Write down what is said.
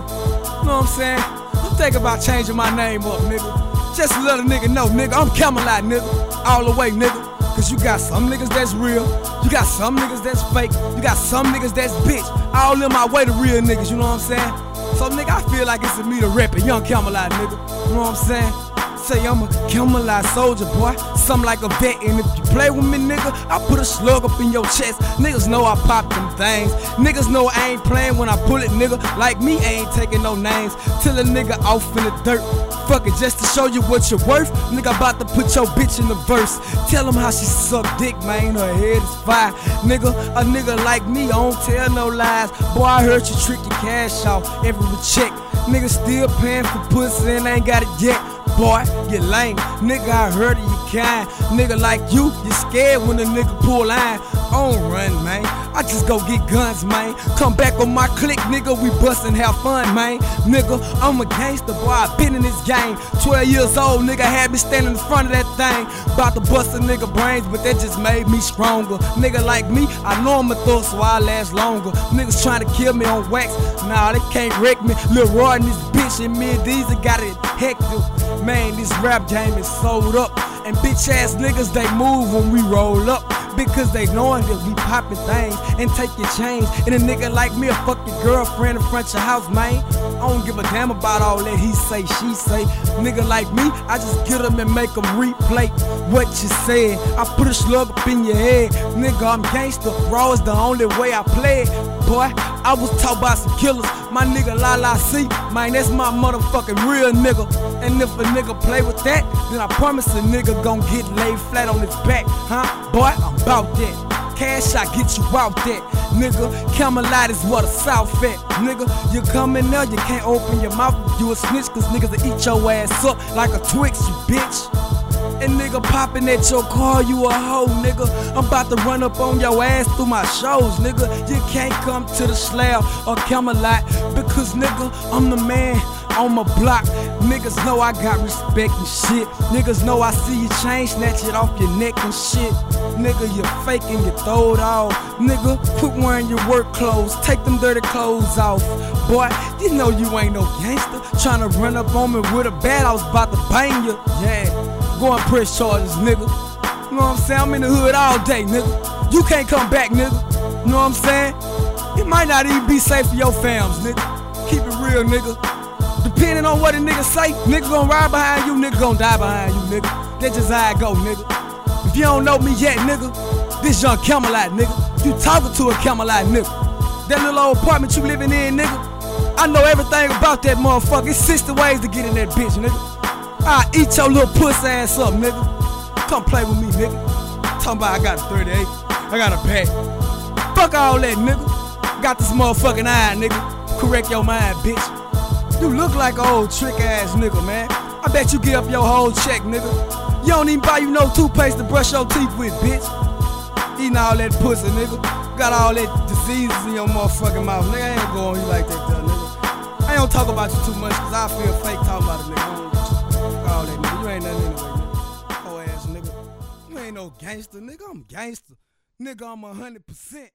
nigga. You know what I'm saying? I'm thinking about changing my name up, nigga. Just to let a nigga know, nigga, I'm Camelot, nigga. All the way, nigga. Cause you got some niggas that's real, you got some niggas that's fake, you got some niggas that's bitch. All in my way to real niggas, you know what I'm saying? So nigga, I feel like it's a me to rep it, young Camelot, nigga. You know what I'm saying? Say I'm a Camelot soldier, boy. Something like a vet, and if you play with me, nigga, I put a slug up in your chest. Niggas know I pop them things. Niggas know I ain't playing when I pull it, nigga. Like me, I ain't taking no names. Till a nigga off in the dirt. Fuck it, just to show you what you're worth. Nigga about to put your bitch in the verse. Tell him how she suck dick, man. Her head is fire. Nigga, a nigga like me, I don't tell no lies. Boy, I heard you trick your cash off every check. Nigga still paying for pussy and ain't got it yet. Boy, you lame. Nigga, I heard of you kind. Nigga like you, you scared when a nigga pull line. I don't run, man. I just go get guns, man. Come back on my clique, nigga. We bust and have fun, man. Nigga, I'm a gangster, boy. I been in this game. 12 years old, nigga had me standing in front of that thing. About to bust a nigga brains, but that just made me stronger. Nigga like me, I know I'm a thug, so I last longer. Niggas trying to kill me on wax. Nah, they can't wreck me. Lil Roy and this bitch and me and Deezi got it hectic. Man, this rap game is sold up. And bitch ass niggas, they move when we roll up. Because they knowin' that we poppin' things and take your chains. And a nigga like me, a fuck your girlfriend in front your house, man. I don't give a damn about all that he say, she say. Nigga like me, I just get them and make them replay what you said. I put a slug up in your head. Nigga, I'm gangster. Raw is the only way I play it. Boy, I was taught by some killers. My nigga La La C, man, that's my motherfucking real nigga. And if a nigga play with that, then I promise a nigga gon' get laid flat on his back, huh? Boy, I'm about that. Cash, I get you out that. Nigga, Camelot is what a South at. Nigga, you in there, you can't open your mouth. You a snitch, cause niggas will eat your ass up like a Twix, you bitch. And nigga popping at your car, you a hoe, nigga. I'm about to run up on your ass through my shows, nigga. You can't come to the slab or Camelot because, nigga, I'm the man on my block. Niggas know I got respect and shit. Niggas know I see you chain, snatch it off your neck and shit. Nigga, you faking, you throw it off. Nigga, quit wearing your work clothes, take them dirty clothes off. Boy, you know you ain't no gangster. Tryna run up on me with a bat, I was about to bang you. Yeah, go and press charges, nigga. You know what I'm saying? I'm in the hood all day, nigga. You can't come back, nigga. You know what I'm saying? It might not even be safe for your fams, nigga. Keep it real, nigga. Depending on what a nigga say, nigga gon' ride behind you, nigga gon' die behind you, nigga. That's just how I go, nigga. If you don't know me yet, nigga, this young Camelot, nigga. You talking to a Camelot, nigga. That little old apartment you living in, nigga. I know everything about that motherfucker. It's 60 ways to get in that bitch, nigga. I eat your little pussy ass up, nigga. Come play with me, nigga. Talking about I got a 38. I got a pack. Fuck all that, nigga. Got this motherfucking eye, nigga. Correct your mind, bitch. You look like an old trick ass nigga, man. I bet you give up your whole check, nigga. You don't even buy you no toothpaste to brush your teeth with, bitch. Eating all that pussy, nigga. Got all that diseases in your motherfucking mouth. Nigga, I ain't going you like that, though, nigga. I don't talk about you too much, cause I feel fake talking about it, nigga. Gangster, nigga. I'm gangster. Nigga, I'm a hundred percent.